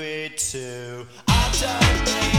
it too. I don't